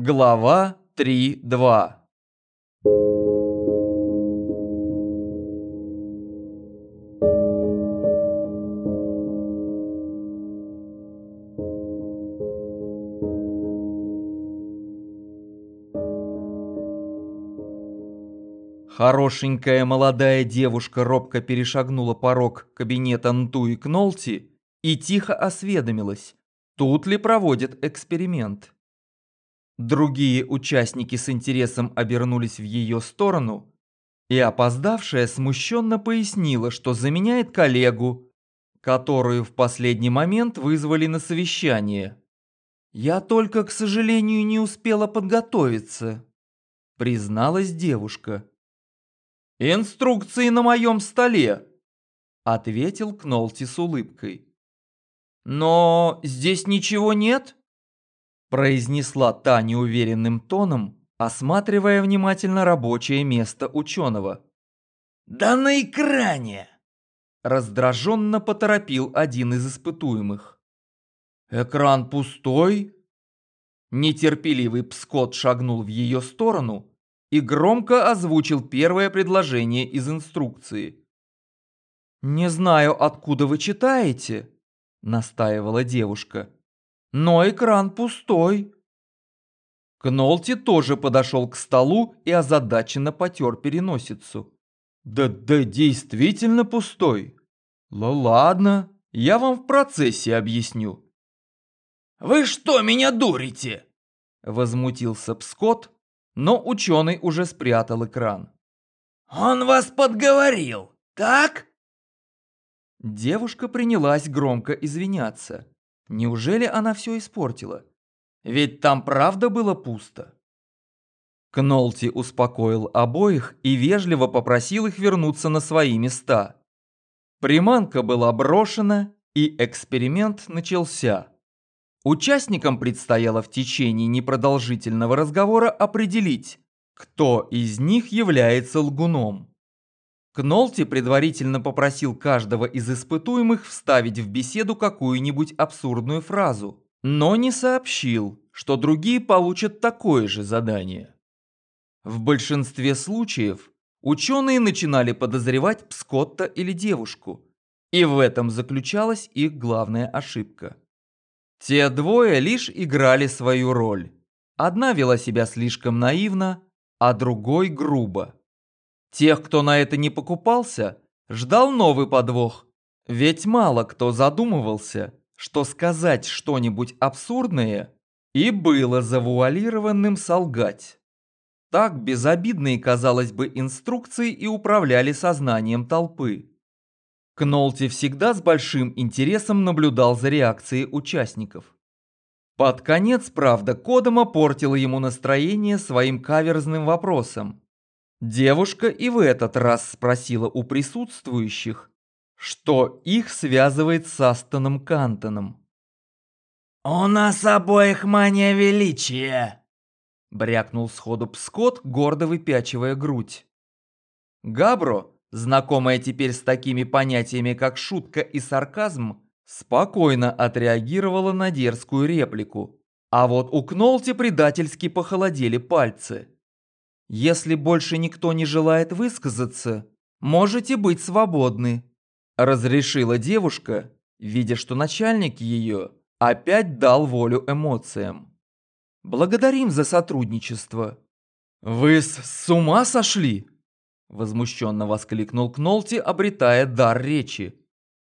Глава 3.2 Хорошенькая молодая девушка робко перешагнула порог кабинета Нтуи Кнолти и тихо осведомилась, тут ли проводят эксперимент. Другие участники с интересом обернулись в ее сторону, и опоздавшая смущенно пояснила, что заменяет коллегу, которую в последний момент вызвали на совещание. «Я только, к сожалению, не успела подготовиться», – призналась девушка. «Инструкции на моем столе», – ответил Кнолти с улыбкой. «Но здесь ничего нет?» Произнесла та неуверенным тоном, осматривая внимательно рабочее место ученого. «Да на экране!» Раздраженно поторопил один из испытуемых. «Экран пустой?» Нетерпеливый Пскот шагнул в ее сторону и громко озвучил первое предложение из инструкции. «Не знаю, откуда вы читаете», — настаивала девушка но экран пустой. Кнолти тоже подошел к столу и озадаченно потер переносицу. Да, да действительно пустой. Ну ладно, я вам в процессе объясню. Вы что, меня дурите? Возмутился Пскот, но ученый уже спрятал экран. Он вас подговорил, так? Девушка принялась громко извиняться. Неужели она все испортила? Ведь там правда было пусто. Кнолти успокоил обоих и вежливо попросил их вернуться на свои места. Приманка была брошена, и эксперимент начался. Участникам предстояло в течение непродолжительного разговора определить, кто из них является лгуном. Кнолти предварительно попросил каждого из испытуемых вставить в беседу какую-нибудь абсурдную фразу, но не сообщил, что другие получат такое же задание. В большинстве случаев ученые начинали подозревать Пскотта или девушку, и в этом заключалась их главная ошибка. Те двое лишь играли свою роль. Одна вела себя слишком наивно, а другой грубо. Тех, кто на это не покупался, ждал новый подвох. Ведь мало кто задумывался, что сказать что-нибудь абсурдное и было завуалированным солгать. Так безобидные, казалось бы, инструкции и управляли сознанием толпы. Кнолти всегда с большим интересом наблюдал за реакцией участников. Под конец, правда, Кодома портила ему настроение своим каверзным вопросом. Девушка и в этот раз спросила у присутствующих, что их связывает с Астоном Кантоном. «У нас обоих мания величия!» Брякнул сходу Пскот, гордо выпячивая грудь. Габро, знакомая теперь с такими понятиями, как шутка и сарказм, спокойно отреагировала на дерзкую реплику. А вот у Кнолти предательски похолодели пальцы. Если больше никто не желает высказаться, можете быть свободны», – разрешила девушка, видя, что начальник ее опять дал волю эмоциям. «Благодарим за сотрудничество». «Вы с, ума сошли?» – возмущенно воскликнул Кнолти, обретая дар речи.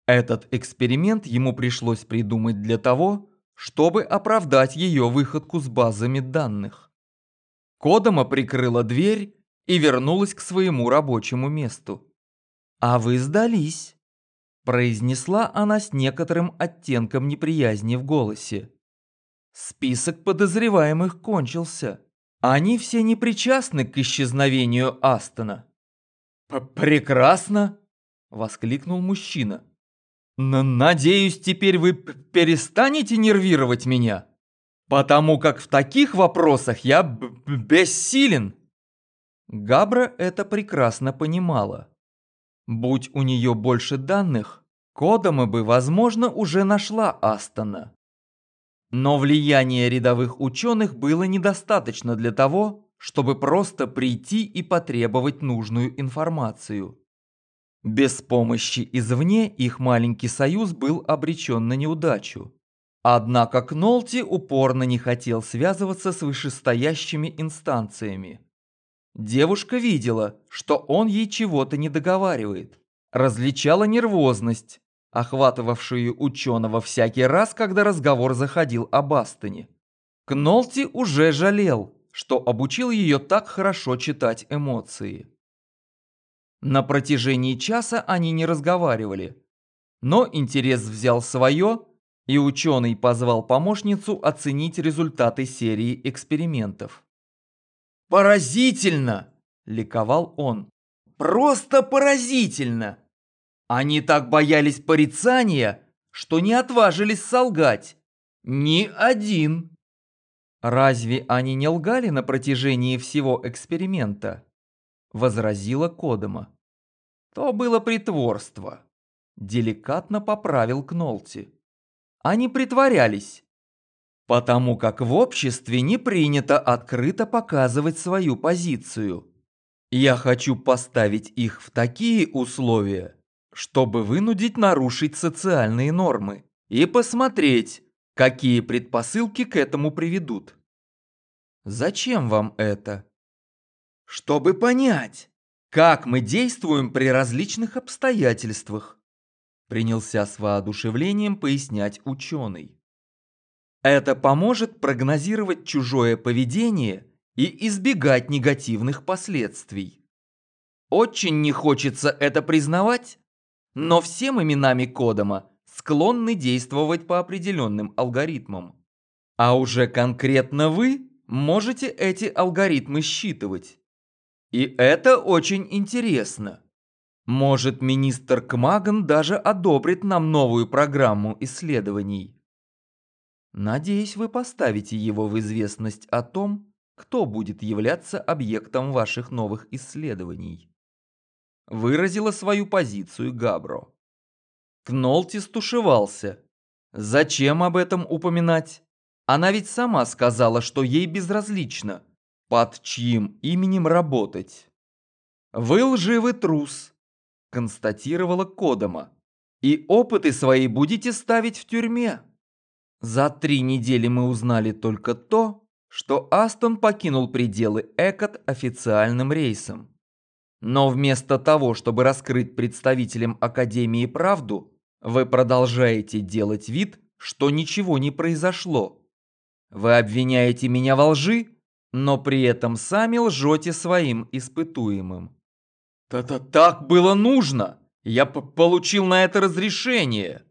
Этот эксперимент ему пришлось придумать для того, чтобы оправдать ее выходку с базами данных. Кодома прикрыла дверь и вернулась к своему рабочему месту. «А вы сдались», – произнесла она с некоторым оттенком неприязни в голосе. Список подозреваемых кончился. Они все не причастны к исчезновению Астона. «Прекрасно!» – воскликнул мужчина. «Надеюсь, теперь вы перестанете нервировать меня?» Потому как в таких вопросах я бессилен. Габра это прекрасно понимала. Будь у нее больше данных, Кодома бы, возможно, уже нашла Астона. Но влияние рядовых ученых было недостаточно для того, чтобы просто прийти и потребовать нужную информацию. Без помощи извне их маленький союз был обречен на неудачу. Однако Кнолти упорно не хотел связываться с вышестоящими инстанциями. Девушка видела, что он ей чего-то не договаривает, различала нервозность, охватывавшую ученого всякий раз, когда разговор заходил об Астоне. Кнолти уже жалел, что обучил ее так хорошо читать эмоции. На протяжении часа они не разговаривали, но интерес взял свое, и ученый позвал помощницу оценить результаты серии экспериментов. «Поразительно!» – ликовал он. «Просто поразительно!» Они так боялись порицания, что не отважились солгать. Ни один. Разве они не лгали на протяжении всего эксперимента? Возразила Кодома. То было притворство. Деликатно поправил Кнолти. Они притворялись. Потому как в обществе не принято открыто показывать свою позицию. Я хочу поставить их в такие условия, чтобы вынудить нарушить социальные нормы и посмотреть, какие предпосылки к этому приведут. Зачем вам это? Чтобы понять, как мы действуем при различных обстоятельствах, принялся с воодушевлением пояснять ученый. Это поможет прогнозировать чужое поведение и избегать негативных последствий. Очень не хочется это признавать, но все мы минами Кодома склонны действовать по определенным алгоритмам. А уже конкретно вы можете эти алгоритмы считывать. И это очень интересно. Может, министр Кмаган даже одобрит нам новую программу исследований. Надеюсь, вы поставите его в известность о том, кто будет являться объектом ваших новых исследований выразила свою позицию Габро. Кнолти стушевался. Зачем об этом упоминать? Она ведь сама сказала, что ей безразлично, под чьим именем работать. «Вы лживый трус», – констатировала Кодома. «И опыты свои будете ставить в тюрьме». За три недели мы узнали только то, что Астон покинул пределы Экот официальным рейсом. Но вместо того, чтобы раскрыть представителям Академии правду, вы продолжаете делать вид, что ничего не произошло. Вы обвиняете меня во лжи, но при этом сами лжете своим испытуемым. «Да-да так было нужно! Я получил на это разрешение!»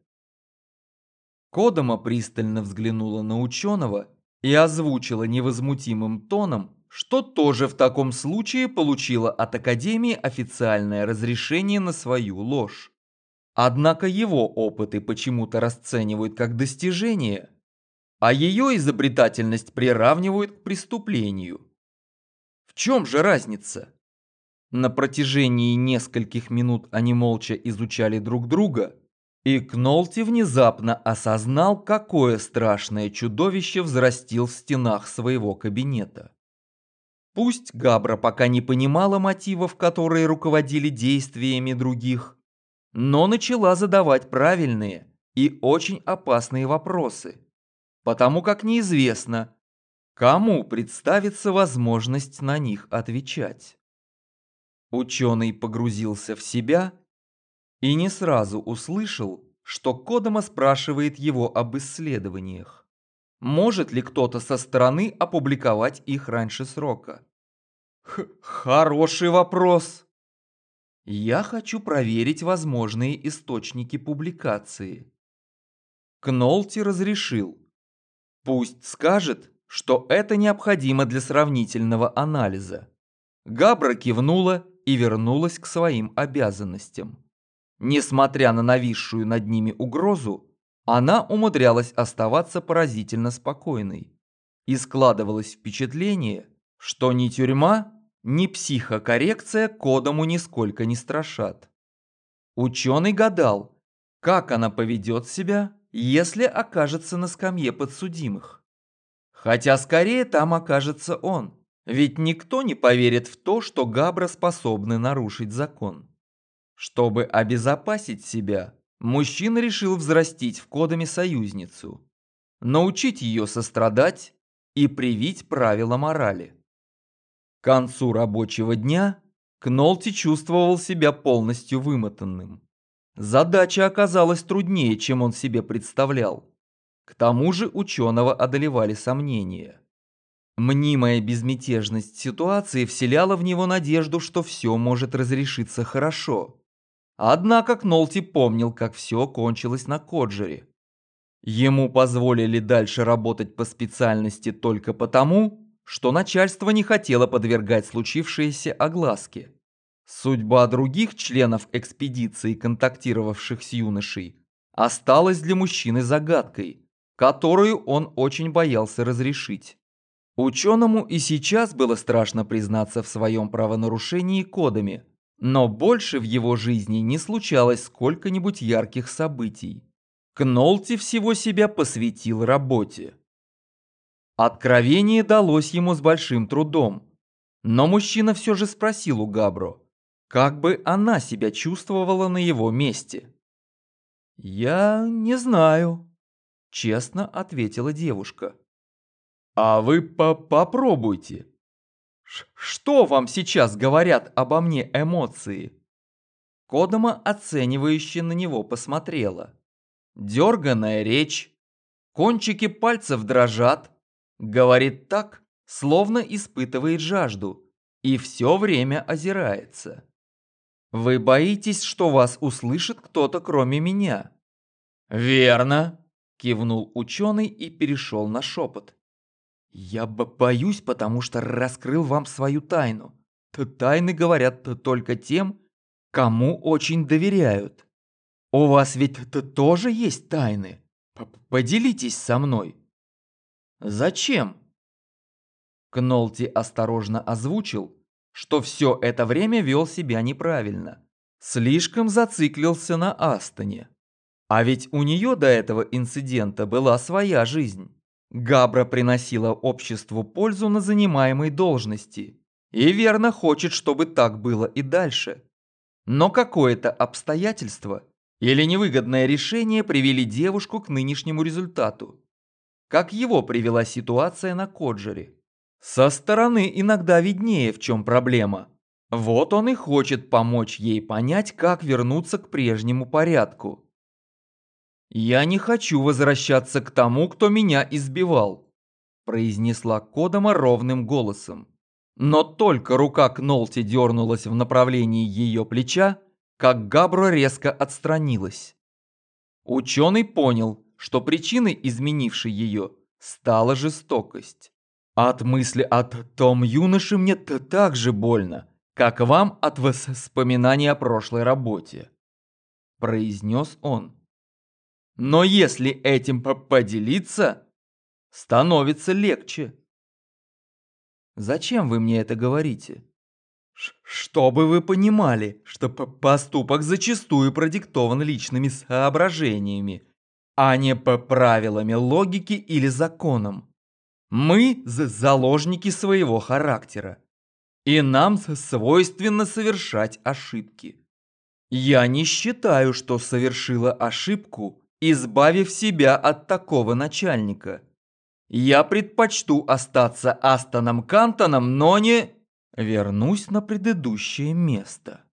Кодома пристально взглянула на ученого и озвучила невозмутимым тоном, что тоже в таком случае получила от Академии официальное разрешение на свою ложь. Однако его опыты почему-то расценивают как достижение, а ее изобретательность приравнивают к преступлению. В чем же разница? На протяжении нескольких минут они молча изучали друг друга, и Кнолти внезапно осознал, какое страшное чудовище взрастил в стенах своего кабинета. Пусть Габра пока не понимала мотивов, которые руководили действиями других, но начала задавать правильные и очень опасные вопросы, потому как неизвестно, кому представится возможность на них отвечать. Ученый погрузился в себя и не сразу услышал, что Кодома спрашивает его об исследованиях. Может ли кто-то со стороны опубликовать их раньше срока? Х хороший вопрос. Я хочу проверить возможные источники публикации. Кнолти разрешил. Пусть скажет, что это необходимо для сравнительного анализа. Габра кивнула и вернулась к своим обязанностям. Несмотря на нависшую над ними угрозу, она умудрялась оставаться поразительно спокойной. И складывалось впечатление, что ни тюрьма, ни психокоррекция Кодому нисколько не страшат. Ученый гадал, как она поведет себя, если окажется на скамье подсудимых. Хотя скорее там окажется он, ведь никто не поверит в то, что Габра способны нарушить закон. Чтобы обезопасить себя, мужчина решил взрастить в кодами союзницу, научить ее сострадать и привить правила морали. К концу рабочего дня Кнолти чувствовал себя полностью вымотанным. Задача оказалась труднее, чем он себе представлял. К тому же ученого одолевали сомнения. Мнимая безмятежность ситуации вселяла в него надежду, что все может разрешиться хорошо. Однако Кнолти помнил, как все кончилось на Коджере. Ему позволили дальше работать по специальности только потому, что начальство не хотело подвергать случившееся огласке. Судьба других членов экспедиции, контактировавших с юношей, осталась для мужчины загадкой, которую он очень боялся разрешить. Ученому и сейчас было страшно признаться в своем правонарушении кодами, но больше в его жизни не случалось сколько-нибудь ярких событий. Кнолти всего себя посвятил работе. Откровение далось ему с большим трудом. Но мужчина все же спросил у Габро, как бы она себя чувствовала на его месте. «Я не знаю», – честно ответила девушка. «А вы по попробуйте. Ш что вам сейчас говорят обо мне эмоции?» Кодома оценивающе на него посмотрела. Дерганная речь, кончики пальцев дрожат, Говорит так, словно испытывает жажду, и все время озирается. Вы боитесь, что вас услышит кто-то кроме меня? Верно, кивнул ученый и перешел на шепот. Я боюсь, потому что раскрыл вам свою тайну. Тайны говорят только тем, кому очень доверяют. У вас ведь тоже есть тайны. Поделитесь со мной. Зачем? Кнолти осторожно озвучил, что все это время вел себя неправильно. Слишком зациклился на Астоне. А ведь у нее до этого инцидента была своя жизнь. Габра приносила обществу пользу на занимаемой должности. И верно хочет, чтобы так было и дальше. Но какое-то обстоятельство или невыгодное решение привели девушку к нынешнему результату как его привела ситуация на Коджере. Со стороны иногда виднее, в чем проблема. Вот он и хочет помочь ей понять, как вернуться к прежнему порядку. «Я не хочу возвращаться к тому, кто меня избивал», произнесла Кодома ровным голосом. Но только рука Кнолти дернулась в направлении ее плеча, как Габро резко отстранилась. Ученый понял, что причиной изменившей ее стала жестокость. От мысли о том юноше мне так же больно, как вам от воспоминаний о прошлой работе», – произнес он. «Но если этим поделиться, становится легче». «Зачем вы мне это говорите?» «Чтобы вы понимали, что поступок зачастую продиктован личными соображениями, а не по правилам логики или законам. Мы – заложники своего характера, и нам свойственно совершать ошибки. Я не считаю, что совершила ошибку, избавив себя от такого начальника. Я предпочту остаться Астоном Кантоном, но не... Вернусь на предыдущее место.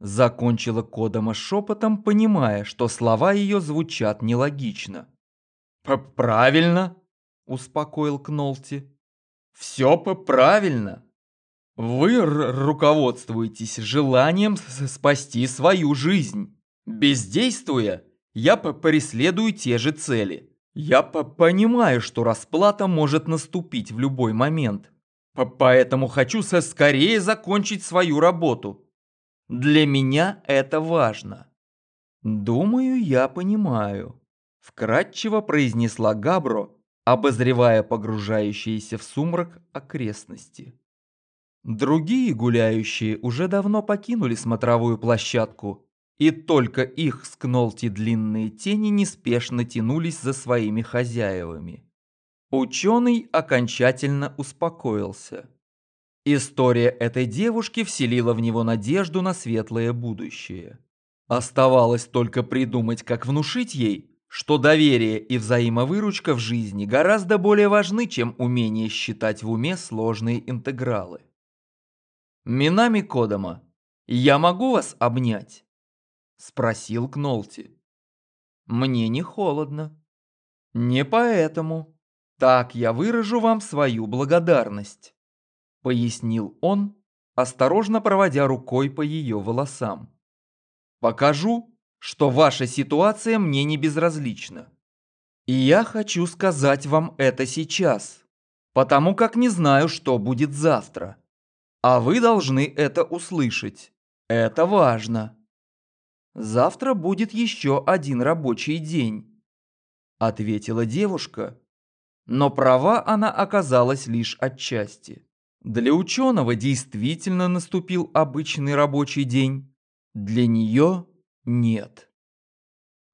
Закончила Кодома шепотом, понимая, что слова ее звучат нелогично. «Правильно», – успокоил Кнолти. «Все правильно. Вы руководствуетесь желанием спасти свою жизнь. Бездействуя, я преследую те же цели. Я понимаю, что расплата может наступить в любой момент. Поэтому хочу скорее закончить свою работу». Для меня это важно. Думаю, я понимаю. Вкратчиво произнесла Габро, обозревая погружающиеся в сумрак окрестности. Другие гуляющие уже давно покинули смотровую площадку и только их с Кнолти длинные тени неспешно тянулись за своими хозяевами. Ученый окончательно успокоился. История этой девушки вселила в него надежду на светлое будущее. Оставалось только придумать, как внушить ей, что доверие и взаимовыручка в жизни гораздо более важны, чем умение считать в уме сложные интегралы. «Минами Кодома, я могу вас обнять?» – спросил Кнолти. «Мне не холодно». «Не поэтому. Так я выражу вам свою благодарность», – пояснил он, осторожно проводя рукой по ее волосам. «Покажу, что ваша ситуация мне не безразлична. И я хочу сказать вам это сейчас, потому как не знаю, что будет завтра. А вы должны это услышать. Это важно». Завтра будет еще один рабочий день», – ответила девушка. Но права она оказалась лишь отчасти. Для ученого действительно наступил обычный рабочий день. Для нее нет.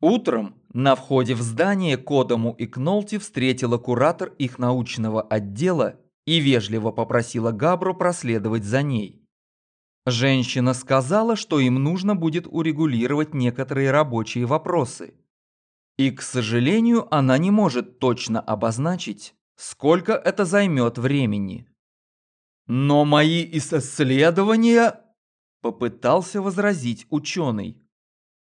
Утром на входе в здание Кодому и Кнолти встретила куратор их научного отдела и вежливо попросила Габру проследовать за ней. Женщина сказала, что им нужно будет урегулировать некоторые рабочие вопросы. И, к сожалению, она не может точно обозначить, сколько это займет времени. «Но мои исследования...» – попытался возразить ученый.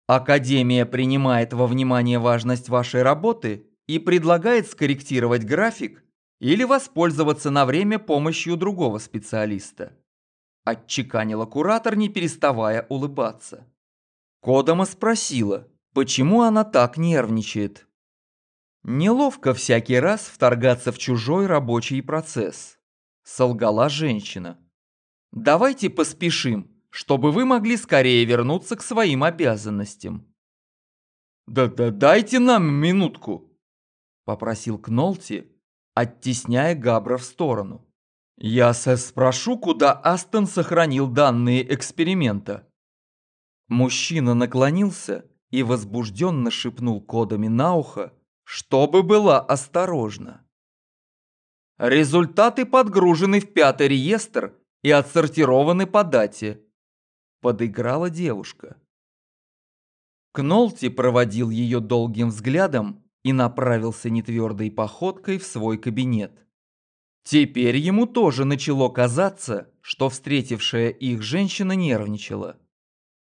«Академия принимает во внимание важность вашей работы и предлагает скорректировать график или воспользоваться на время помощью другого специалиста. Отчеканила куратор, не переставая улыбаться. Кодома спросила, почему она так нервничает. Неловко всякий раз вторгаться в чужой рабочий процесс. Солгала женщина. Давайте поспешим, чтобы вы могли скорее вернуться к своим обязанностям. «Да-да, дайте нам минутку», – попросил Кнолти, оттесняя Габра в сторону. Я спрошу, куда Астон сохранил данные эксперимента. Мужчина наклонился и возбужденно шепнул кодами на ухо, чтобы была осторожна. Результаты подгружены в пятый реестр и отсортированы по дате. Подыграла девушка. Кнолти проводил ее долгим взглядом и направился нетвердой походкой в свой кабинет. Теперь ему тоже начало казаться, что встретившая их женщина нервничала.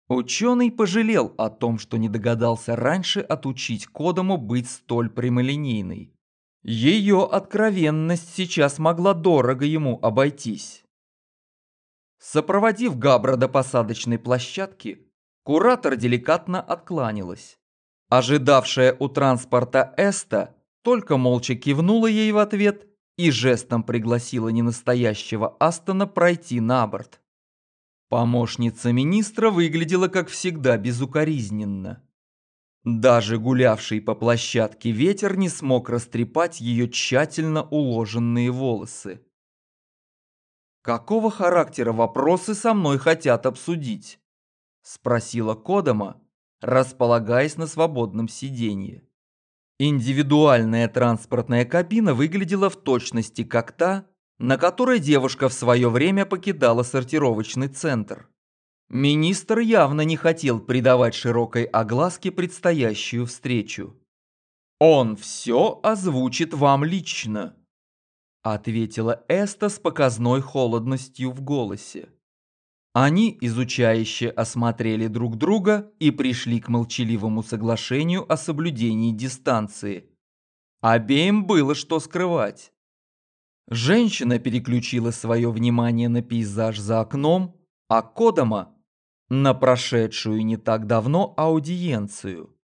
Ученый пожалел о том, что не догадался раньше отучить Кодому быть столь прямолинейной. Ее откровенность сейчас могла дорого ему обойтись. Сопроводив Габра до посадочной площадки, куратор деликатно откланялась. Ожидавшая у транспорта Эста только молча кивнула ей в ответ и жестом пригласила ненастоящего Астона пройти на борт. Помощница министра выглядела, как всегда, безукоризненно. Даже гулявший по площадке ветер не смог растрепать ее тщательно уложенные волосы. «Какого характера вопросы со мной хотят обсудить?» – спросила Кодома, располагаясь на свободном сиденье. Индивидуальная транспортная кабина выглядела в точности как та, на которой девушка в свое время покидала сортировочный центр. Министр явно не хотел придавать широкой огласке предстоящую встречу. «Он все озвучит вам лично», – ответила Эста с показной холодностью в голосе. Они изучающе осмотрели друг друга и пришли к молчаливому соглашению о соблюдении дистанции. Обеим было что скрывать. Женщина переключила свое внимание на пейзаж за окном, а Кодома – на прошедшую не так давно аудиенцию.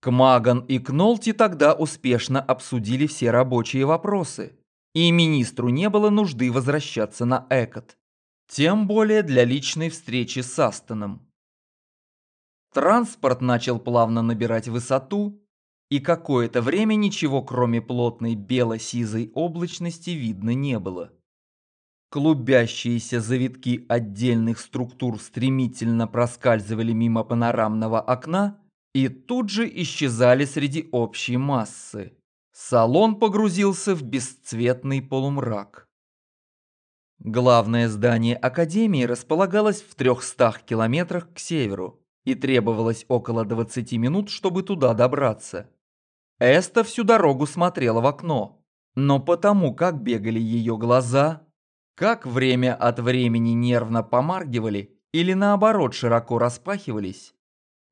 Кмаган и Кнолти тогда успешно обсудили все рабочие вопросы, и министру не было нужды возвращаться на Экот. Тем более для личной встречи с Астоном. Транспорт начал плавно набирать высоту, и какое-то время ничего кроме плотной бело-сизой облачности видно не было. Клубящиеся завитки отдельных структур стремительно проскальзывали мимо панорамного окна и тут же исчезали среди общей массы. Салон погрузился в бесцветный полумрак. Главное здание Академии располагалось в 300 километрах к северу, и требовалось около 20 минут, чтобы туда добраться. Эста всю дорогу смотрела в окно, но потому, как бегали ее глаза, как время от времени нервно помаргивали или наоборот широко распахивались,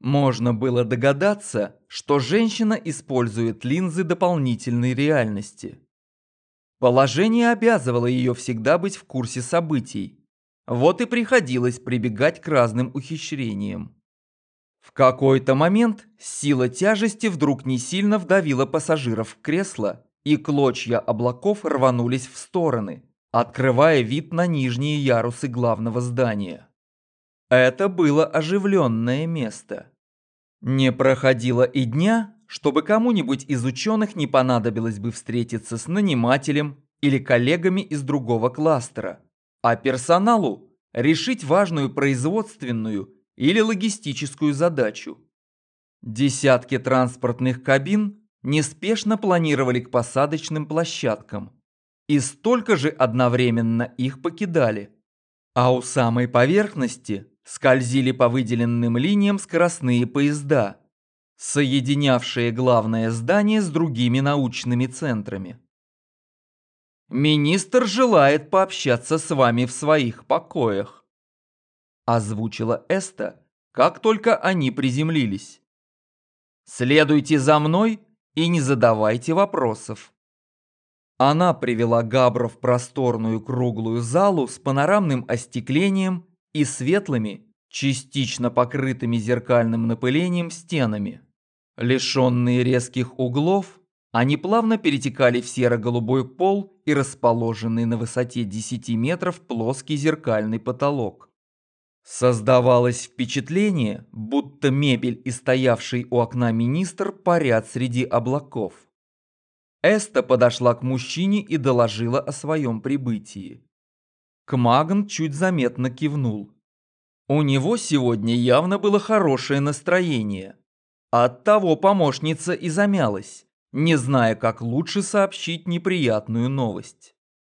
можно было догадаться, что женщина использует линзы дополнительной реальности. Положение обязывало ее всегда быть в курсе событий. Вот и приходилось прибегать к разным ухищрениям. В какой-то момент сила тяжести вдруг не сильно вдавила пассажиров в кресло, и клочья облаков рванулись в стороны, открывая вид на нижние ярусы главного здания. Это было оживленное место. Не проходило и дня, чтобы кому-нибудь из ученых не понадобилось бы встретиться с нанимателем или коллегами из другого кластера, а персоналу решить важную производственную или логистическую задачу. Десятки транспортных кабин неспешно планировали к посадочным площадкам, и столько же одновременно их покидали. А у самой поверхности скользили по выделенным линиям скоростные поезда, соединявшие главное здание с другими научными центрами. «Министр желает пообщаться с вами в своих покоях», озвучила Эста, как только они приземлились. «Следуйте за мной и не задавайте вопросов». Она привела Габра в просторную круглую залу с панорамным остеклением и светлыми, частично покрытыми зеркальным напылением стенами. Лишенные резких углов, они плавно перетекали в серо-голубой пол и расположенный на высоте 10 метров плоский зеркальный потолок. Создавалось впечатление, будто мебель и стоявший у окна министр парят среди облаков. Эста подошла к мужчине и доложила о своем прибытии. Кмаган чуть заметно кивнул. У него сегодня явно было хорошее настроение. Оттого помощница и замялась, не зная, как лучше сообщить неприятную новость.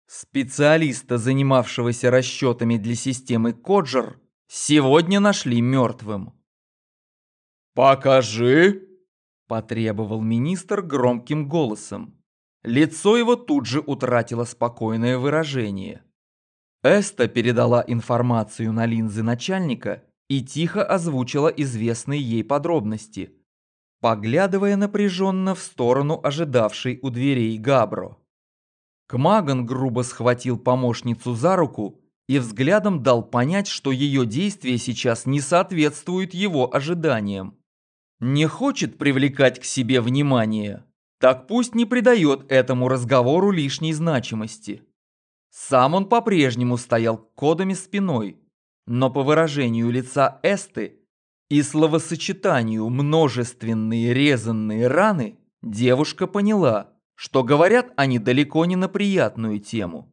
Специалиста, занимавшегося расчетами для системы Коджер, Сегодня нашли мертвым. «Покажи!» – потребовал министр громким голосом. Лицо его тут же утратило спокойное выражение. Эста передала информацию на линзы начальника и тихо озвучила известные ей подробности, поглядывая напряженно в сторону ожидавшей у дверей Габро. Кмаган грубо схватил помощницу за руку и взглядом дал понять, что ее действия сейчас не соответствуют его ожиданиям. Не хочет привлекать к себе внимание, так пусть не придает этому разговору лишней значимости. Сам он по-прежнему стоял кодами спиной, но по выражению лица Эсты и словосочетанию множественные резанные раны девушка поняла, что говорят они далеко не на приятную тему.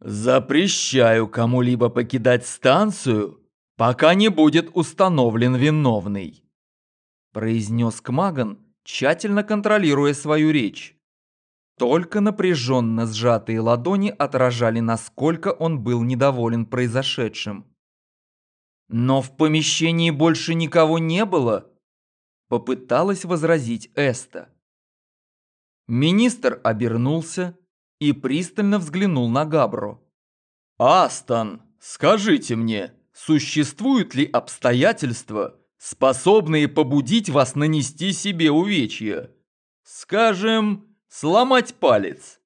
«Запрещаю кому-либо покидать станцию, пока не будет установлен виновный», произнес Кмаган, тщательно контролируя свою речь. Только напряженно сжатые ладони отражали, насколько он был недоволен произошедшим. «Но в помещении больше никого не было», попыталась возразить Эста. Министр обернулся, и пристально взглянул на Габро. «Астон, скажите мне, существуют ли обстоятельства, способные побудить вас нанести себе увечья? Скажем, сломать палец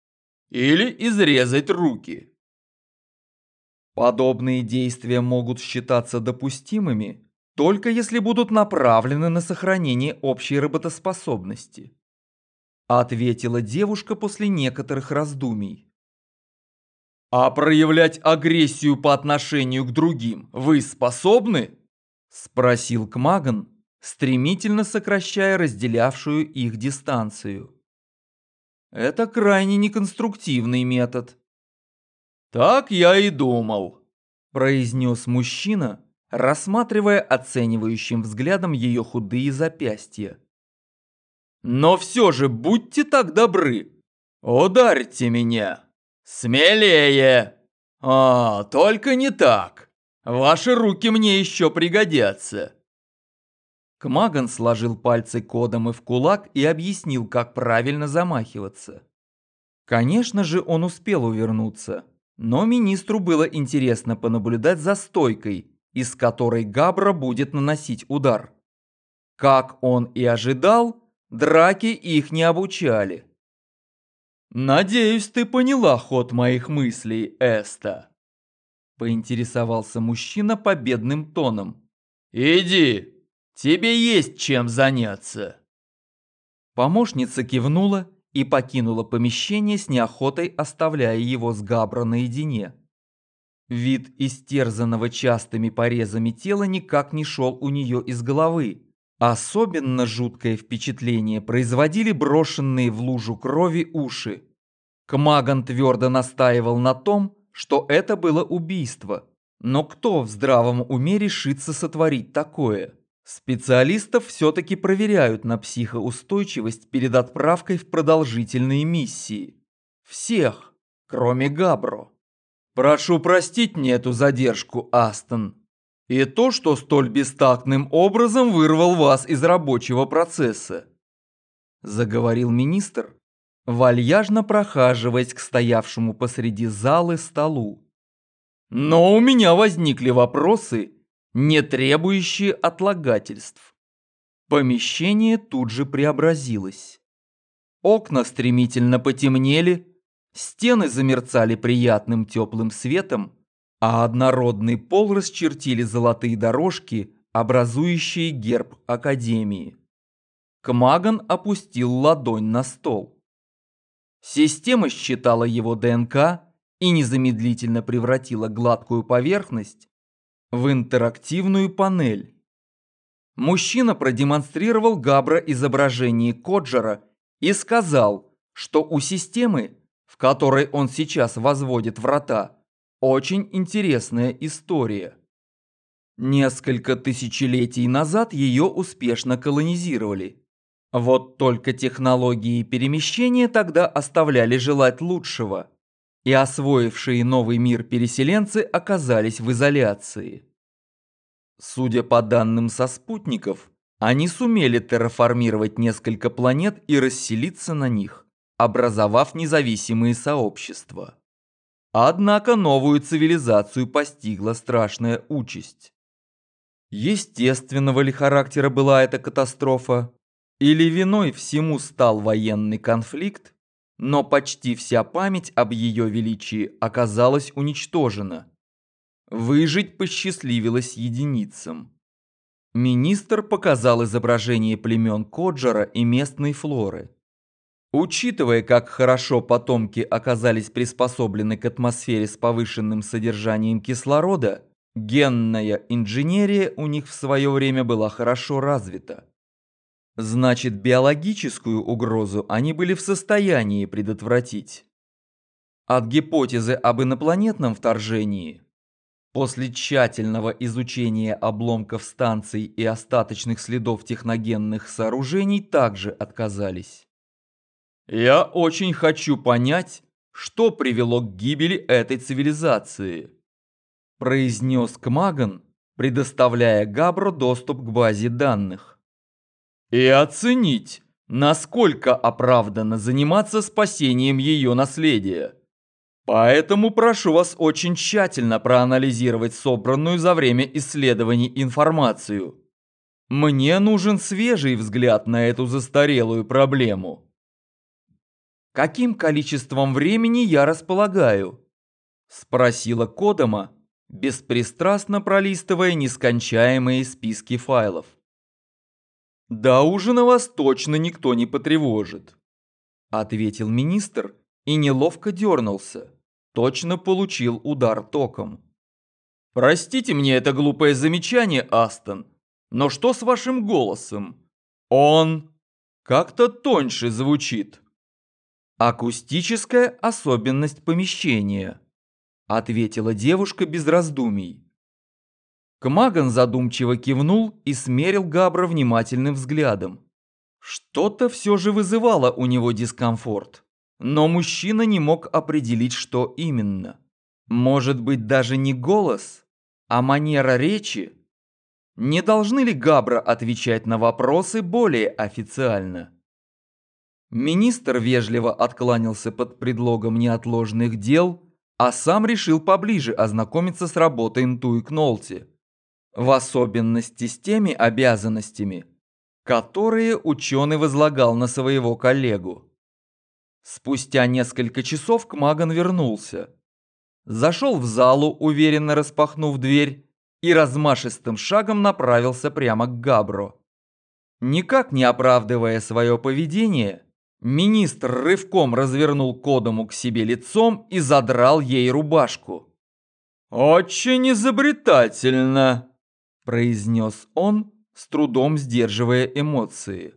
или изрезать руки?» Подобные действия могут считаться допустимыми, только если будут направлены на сохранение общей работоспособности ответила девушка после некоторых раздумий. «А проявлять агрессию по отношению к другим вы способны?» – спросил Кмаган, стремительно сокращая разделявшую их дистанцию. «Это крайне неконструктивный метод». Так я и думал, произнес мужчина, рассматривая оценивающим взглядом ее худые запястья. Но все же будьте так добры, ударьте меня. Смелее. А, только не так. Ваши руки мне еще пригодятся. Кмаган сложил пальцы кодом и в кулак и объяснил, как правильно замахиваться. Конечно же, он успел увернуться, но министру было интересно понаблюдать за стойкой, из которой Габра будет наносить удар. Как он и ожидал, драки их не обучали. «Надеюсь, ты поняла ход моих мыслей, Эста», – поинтересовался мужчина победным тоном. «Иди, тебе есть чем заняться». Помощница кивнула и покинула помещение с неохотой, оставляя его с Габро наедине. Вид истерзанного частыми порезами тела никак не шел у нее из головы. Особенно жуткое впечатление производили брошенные в лужу крови уши. Кмаган твердо настаивал на том, что это было убийство. Но кто в здравом уме решится сотворить такое? Специалистов все-таки проверяют на психоустойчивость перед отправкой в продолжительные миссии. Всех, кроме Габро. Прошу простить мне эту задержку, Астон. И то, что столь бестактным образом вырвал вас из рабочего процесса. Заговорил министр, вальяжно прохаживаясь к стоявшему посреди залы столу. Но у меня возникли вопросы, не требующие отлагательств. Помещение тут же преобразилось. Окна стремительно потемнели, Стены замерцали приятным теплым светом, а однородный пол расчертили золотые дорожки, образующие герб Академии. Кмаган опустил ладонь на стол. Система считала его ДНК и незамедлительно превратила гладкую поверхность в интерактивную панель. Мужчина продемонстрировал Габра изображение Коджера и сказал, что у системы в которой он сейчас возводит врата, очень интересная история. Несколько тысячелетий назад ее успешно колонизировали. Вот только технологии перемещения тогда оставляли желать лучшего, и освоившие новый мир переселенцы оказались в изоляции. Судя по данным со спутников, они сумели терраформировать несколько планет и расселиться на них образовав независимые сообщества. Однако новую цивилизацию постигла страшная участь. Естественного ли характера была эта катастрофа? Или виной всему стал военный конфликт, но почти вся память об ее величии оказалась уничтожена. Выжить посчастливилось единицам. Министр показал изображение племен Коджера и местной флоры. Учитывая, как хорошо потомки оказались приспособлены к атмосфере с повышенным содержанием кислорода, генная инженерия у них в свое время была хорошо развита. Значит, биологическую угрозу они были в состоянии предотвратить. От гипотезы об инопланетном вторжении после тщательного изучения обломков станций и остаточных следов техногенных сооружений также отказались. Я очень хочу понять, что привело к гибели этой цивилизации, произнес Кмаган, предоставляя Габро доступ к базе данных. И оценить, насколько оправданно заниматься спасением ее наследия. Поэтому прошу вас очень тщательно проанализировать собранную за время исследований информацию. Мне нужен свежий взгляд на эту застарелую проблему. «Каким количеством времени я располагаю?» – спросила Кодома, беспристрастно пролистывая нескончаемые списки файлов. «До ужина вас точно никто не потревожит», – ответил министр и неловко дернулся. Точно получил удар током. «Простите мне это глупое замечание, Астон, но что с вашим голосом? Он как-то тоньше звучит». Акустическая особенность помещения. ответила девушка без раздумий. Кмаган задумчиво кивнул и смерил Габра внимательным взглядом. Что-то все же вызывало у него дискомфорт, но мужчина не мог определить, что именно. Может быть, даже не голос, а манера речи? Не должны ли Габра отвечать на вопросы более официально? Министр вежливо откланялся под предлогом неотложных дел, а сам решил поближе ознакомиться с работой Нтуи Кнолти в особенности с теми обязанностями, которые ученый возлагал на своего коллегу. Спустя несколько часов Кмаган вернулся. Зашел в залу, уверенно распахнув дверь, и размашистым шагом направился прямо к Габро. Никак не оправдывая свое поведение, министр рывком развернул Кодому к себе лицом и задрал ей рубашку. «Очень изобретательно!» Произнес он, с трудом сдерживая эмоции.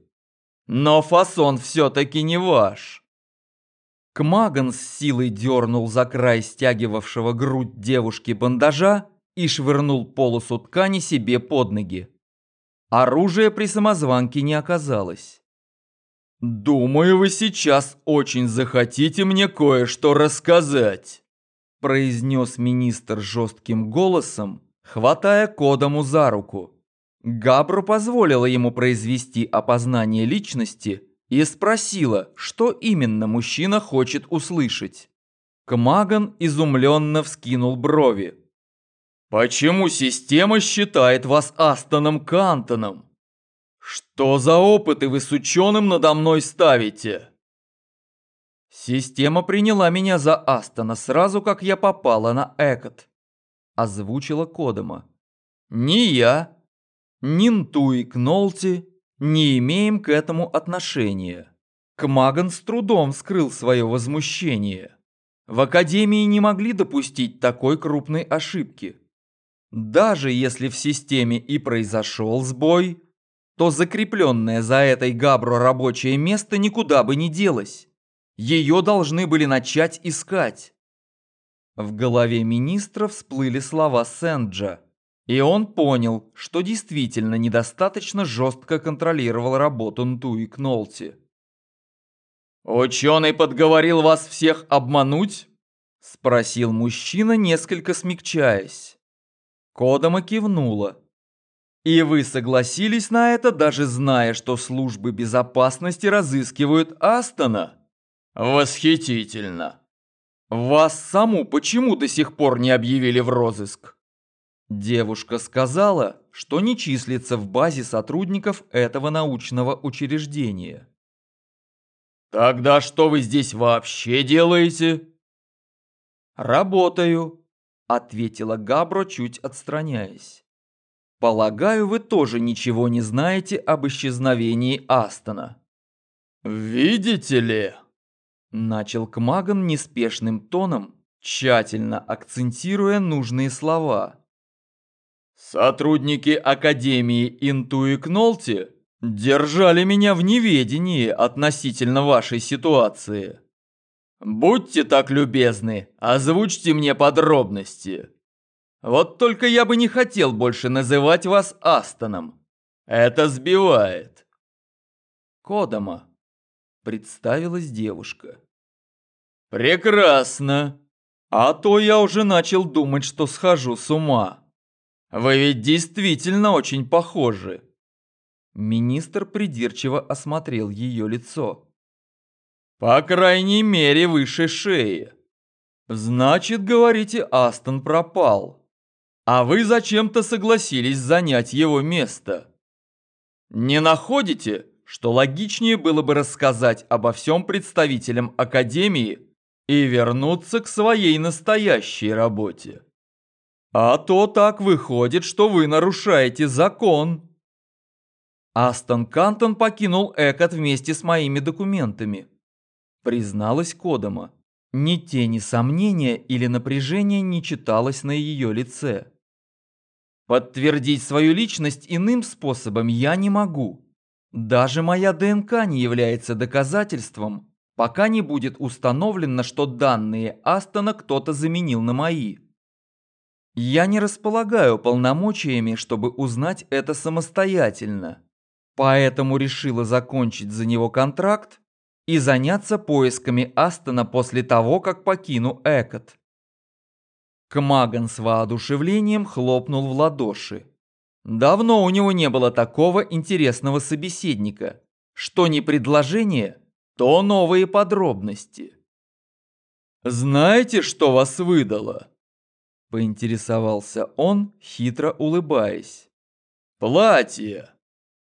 «Но фасон все-таки не ваш!» Кмаган с силой дернул за край стягивавшего грудь девушки бандажа и швырнул полосу ткани себе под ноги. Оружия при самозванке не оказалось. «Думаю, вы сейчас очень захотите мне кое-что рассказать», произнес министр жестким голосом, хватая Кодому за руку. Габру позволила ему произвести опознание личности и спросила, что именно мужчина хочет услышать. Кмаган изумленно вскинул брови. «Почему система считает вас Астоном Кантоном? Что за опыты вы с ученым надо мной ставите?» Система приняла меня за Астона сразу, как я попала на Экот озвучила Кодома. «Ни я, ни Нтуи Кнолти не имеем к этому отношения». Кмаган с трудом скрыл свое возмущение. В Академии не могли допустить такой крупной ошибки. Даже если в системе и произошел сбой, то закрепленное за этой Габро рабочее место никуда бы не делось. Ее должны были начать искать. В голове министра всплыли слова Сэнджа, и он понял, что действительно недостаточно жестко контролировал работу Нтуи Кнолти. «Ученый подговорил вас всех обмануть?» – спросил мужчина, несколько смягчаясь. Кодома кивнула. «И вы согласились на это, даже зная, что службы безопасности разыскивают Астона?» «Восхитительно!» «Вас саму почему до сих пор не объявили в розыск?» Девушка сказала, что не числится в базе сотрудников этого научного учреждения. «Тогда что вы здесь вообще делаете?» «Работаю», — ответила Габро, чуть отстраняясь. «Полагаю, вы тоже ничего не знаете об исчезновении Астона». «Видите ли?» Начал Кмаган неспешным тоном, тщательно акцентируя нужные слова. «Сотрудники Академии Интуи Кнолти держали меня в неведении относительно вашей ситуации. Будьте так любезны, озвучьте мне подробности. Вот только я бы не хотел больше называть вас Астоном. Это сбивает». Кодома представилась девушка. «Прекрасно! А то я уже начал думать, что схожу с ума. Вы ведь действительно очень похожи!» Министр придирчиво осмотрел ее лицо. «По крайней мере, выше шеи. Значит, говорите, Астон пропал. А вы зачем-то согласились занять его место. Не находите, что логичнее было бы рассказать обо всем представителям Академии и вернуться к своей настоящей работе. А то так выходит, что вы нарушаете закон. Астон Кантон покинул Экот вместе с моими документами. Призналась Кодома. Ни тени сомнения или напряжения не читалось на ее лице. Подтвердить свою личность иным способом я не могу. Даже моя ДНК не является доказательством, пока не будет установлено, что данные Астона кто-то заменил на мои. Я не располагаю полномочиями, чтобы узнать это самостоятельно, поэтому решила закончить за него контракт и заняться поисками Астона после того, как покину Экот. Кмаган с воодушевлением хлопнул в ладоши. Давно у него не было такого интересного собеседника. Что не предложение, то новые подробности. «Знаете, что вас выдало?» Поинтересовался он, хитро улыбаясь. «Платье!»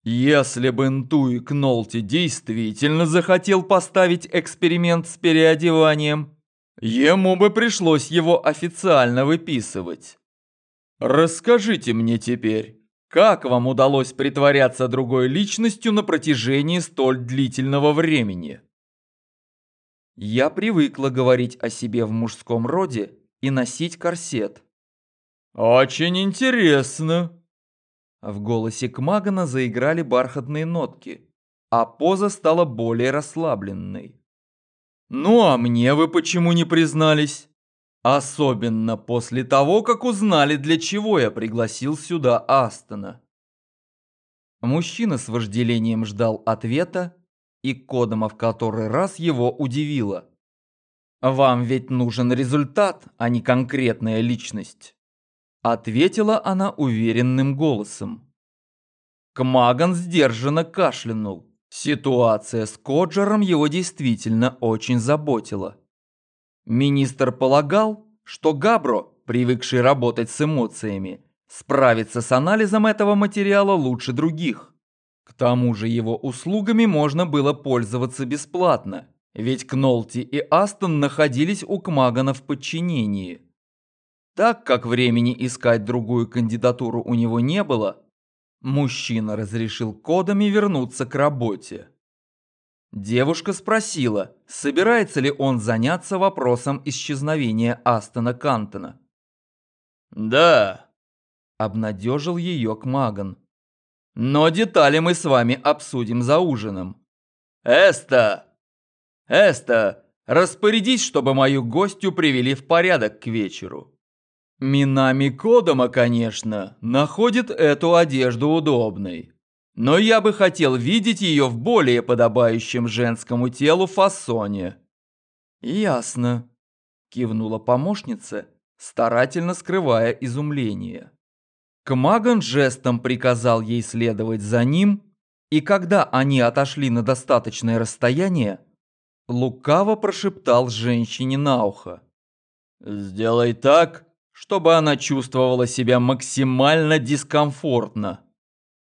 Если бы Нтуи Кнолти действительно захотел поставить эксперимент с переодеванием, ему бы пришлось его официально выписывать. Расскажите мне теперь, как вам удалось притворяться другой личностью на протяжении столь длительного времени? Я привыкла говорить о себе в мужском роде и носить корсет. Очень интересно. В голосе Кмагана заиграли бархатные нотки, а поза стала более расслабленной. «Ну а мне вы почему не признались? Особенно после того, как узнали, для чего я пригласил сюда Астона». Мужчина с вожделением ждал ответа, и Кодома в который раз его удивило. «Вам ведь нужен результат, а не конкретная личность». Ответила она уверенным голосом. Кмаган сдержанно кашлянул. Ситуация с Коджером его действительно очень заботила. Министр полагал, что Габро, привыкший работать с эмоциями, справится с анализом этого материала лучше других. К тому же его услугами можно было пользоваться бесплатно, ведь Кнолти и Астон находились у Кмагана в подчинении. Так как времени искать другую кандидатуру у него не было, мужчина разрешил кодами вернуться к работе. Девушка спросила, собирается ли он заняться вопросом исчезновения Астона Кантона. «Да», – обнадежил ее Кмаган. «Но детали мы с вами обсудим за ужином. Эста! Эста, распорядись, чтобы мою гостью привели в порядок к вечеру». Минами Кодома, конечно, находит эту одежду удобной. Но я бы хотел видеть ее в более подобающем женскому телу фасоне. Ясно, кивнула помощница, старательно скрывая изумление. Кмаган жестом приказал ей следовать за ним, и когда они отошли на достаточное расстояние, лукаво прошептал женщине на ухо. «Сделай так, чтобы она чувствовала себя максимально дискомфортно.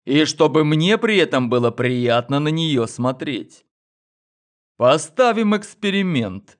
И чтобы мне при этом было приятно на нее смотреть. Поставим эксперимент.